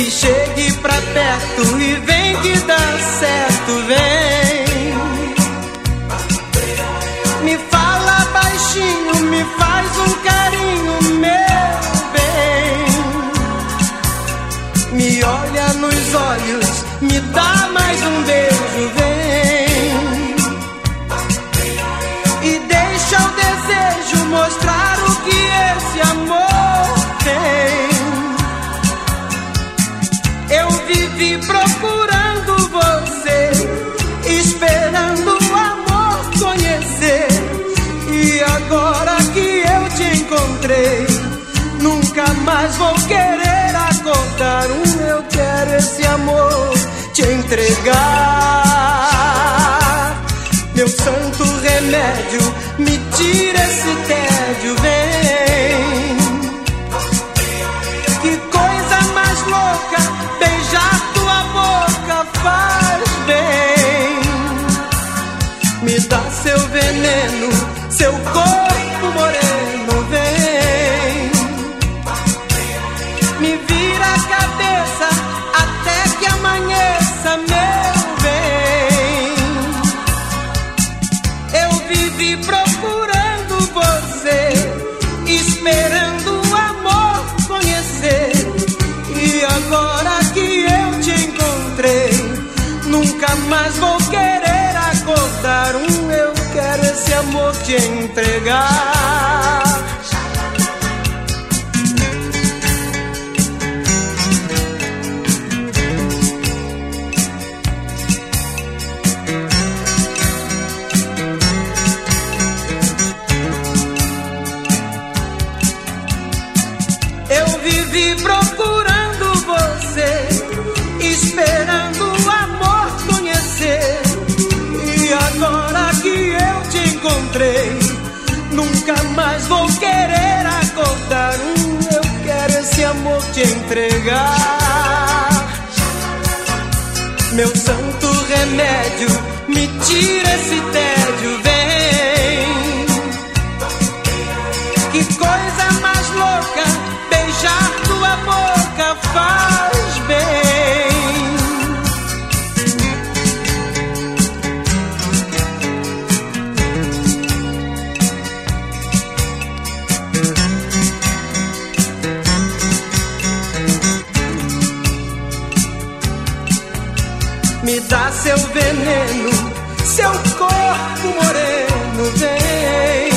chegue pra perto e vem que dá certo, vem. Me fala baixinho, me faz um carinho, meu bem. Me olha nos olhos, me dá mais um beijo, vem. Mais vou querer acordar. Um eu quero esse amor te entregar. Meu santo remédio, me tira esse tédio, vem. Que coisa mais louca, beijar tua boca faz bem. Me dá seu veneno, seu corpo vou querer acordar. Um eu quero esse amor te entregar. Eu vivi procurando entregar. Meu santo remédio, me tira esse tédio, vem. Que coisa mais louca, Me dá seu veneno, seu corpo moreno, vem.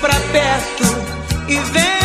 pra perto e vem.